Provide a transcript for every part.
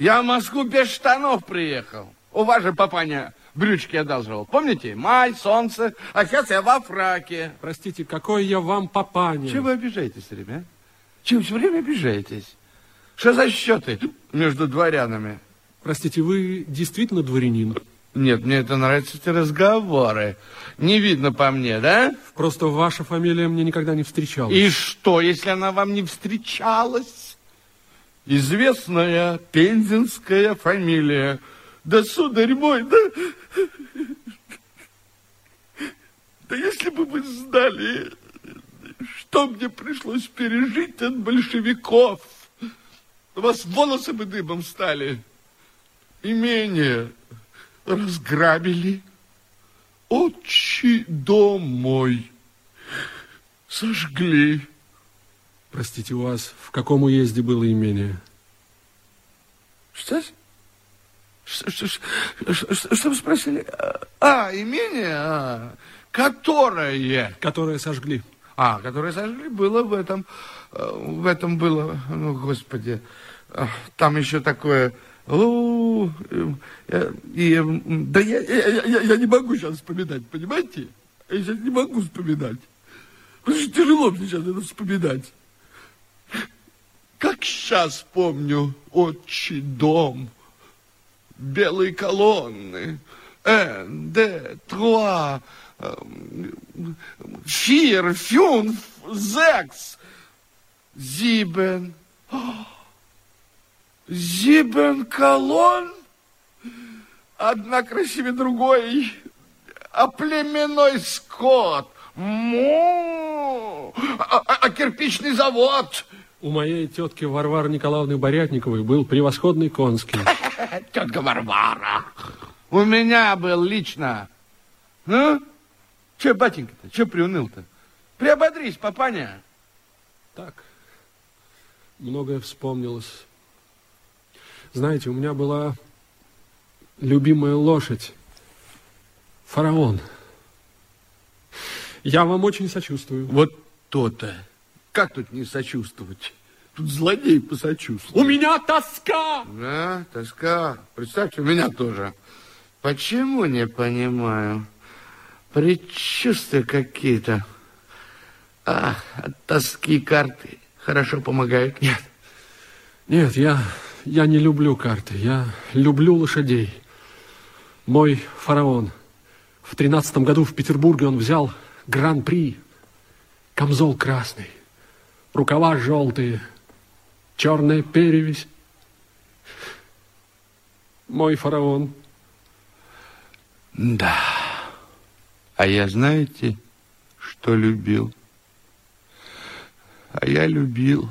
Я в Москву без штанов приехал. У вас же папаня брючки одалживал. Помните? Май, солнце, а сейчас я во фраке. Простите, какой я вам папаня? Чего вы обижаетесь время, а? Чего все время обижаетесь? Что за счеты между дворянами? Простите, вы действительно дворянин? Нет, мне это нравятся эти разговоры. Не видно по мне, да? Просто ваша фамилия мне никогда не встречалась. И что, если она вам не встречалась? Известная пензенская фамилия. Да, сударь мой, да... Да если бы вы знали, что мне пришлось пережить от большевиков. У вас волосы бы дыбом стали. Имение разграбили. Отчий дом мой сожгли. Простите, у вас в каком уезде было имение? Что? Что, что, что, что, что вы спросили? А, имение? А, которое? Которое сожгли. А, которое сожгли, было в этом, в этом было, ну, господи, там еще такое, о, и, да я, я, я, я не могу сейчас вспоминать, понимаете? Я сейчас не могу вспоминать. Потому что тяжело мне сейчас это вспоминать. Как сейчас помню отчий дом, белые колонны, Н, Д, Труа, Фир, Фюнф, Зекс, Зибен. Зибен колонн? Одна красивее другой, а племенной скот. Му! А, а, а кирпичный завод? У моей тетки Варвары Николаевны Борятниковой был превосходный конский. Тетка Варвара. У меня был лично. Ну? Че, батенька-то, че приуныл-то? Приободрись, папаня. Так, многое вспомнилось. Знаете, у меня была любимая лошадь. Фараон. Я вам очень сочувствую. Вот то-то. Как тут не сочувствовать? Тут злодей посочувствует. У меня тоска! Да, тоска. Представьте, у меня тоже. Почему не понимаю? Предчувствия какие-то. А, от тоски карты хорошо помогают. Нет, нет, я, я не люблю карты. Я люблю лошадей. Мой фараон. В тринадцатом году в Петербурге он взял гран-при. Камзол красный, рукава желтые, черная перевесь. Мой фараон. Да. А я знаете, что любил? А я любил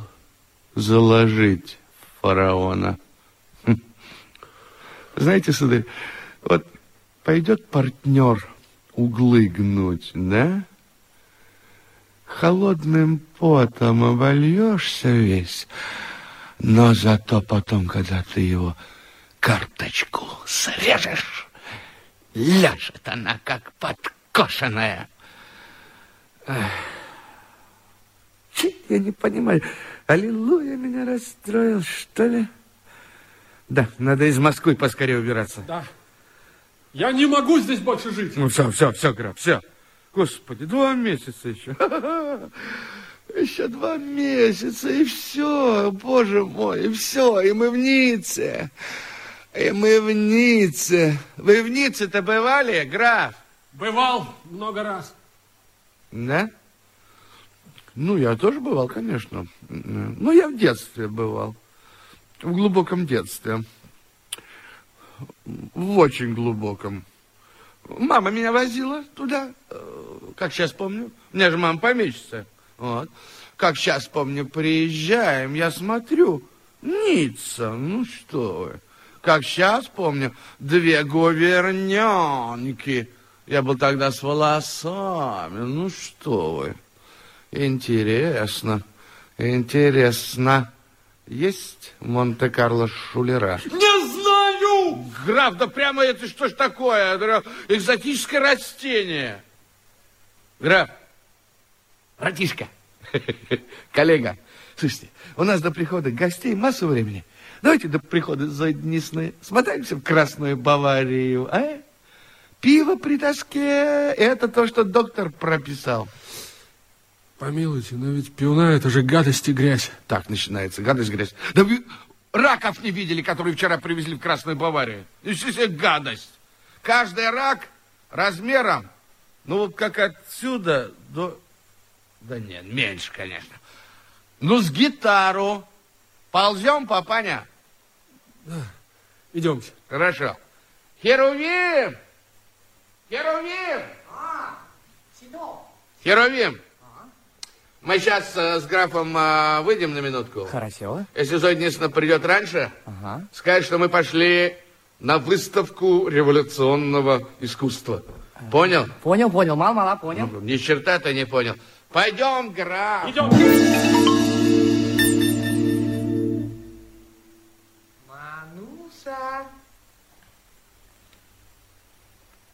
заложить фараона. Знаете, сударь, вот пойдет партнер углы гнуть, да? Холодным потом обольешься весь, но зато потом, когда ты его карточку срежешь, ляжет она, как подкошенная. Эх. Я не понимаю, аллилуйя меня расстроил, что ли? Да, надо из Москвы поскорее убираться. Да. Я не могу здесь больше жить. Ну, все, все, все, граф, все. Господи, два месяца еще. Еще два месяца, и все, боже мой, и все, и мы в Ницце. И мы в Ницце. Вы в Ницце-то бывали, граф? Бывал много раз. Да? Ну, я тоже бывал, конечно. Ну, я в детстве бывал. В глубоком детстве. В очень глубоком. Мама меня возила туда, как сейчас помню. У меня же мама помещится. Вот. Как сейчас помню, приезжаем, я смотрю, Ницца, ну что вы. Как сейчас помню, две гувернянки. Я был тогда с волосами, ну что вы. Интересно, интересно. Есть Монте-Карло Шулера? Не Граф, да прямо это что ж такое? Экзотическое растение. Граф, братишка, коллега, слушайте, у нас до прихода гостей массу времени. Давайте до прихода Зои Денисовны смотаемся в Красную Баварию, а? Пиво при тоске – это то, что доктор прописал. Помилуйте, но ведь пивная – это же гадость и грязь. Так начинается гадость, грязь. Да вы раков не видели, которые вчера привезли в Красную Баварию? Ищите гадость. Каждый рак размером, ну вот как отсюда до... Да нет, меньше, конечно. Ну, с гитару. Ползем, папаня? Да. Идемте. Хорошо. Херувим! Херувим! А, Седов. Херувим! Мы сейчас э, с графом э, выйдем на минутку. Хорошо. Если Зоя Денисовна придет раньше, Ага. скажет, что мы пошли на выставку революционного искусства. Понял? Понял, понял, мало-мало, понял. Ну, Ни черта ты не понял. Пойдем, граф. Идем.